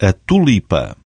a tulipa.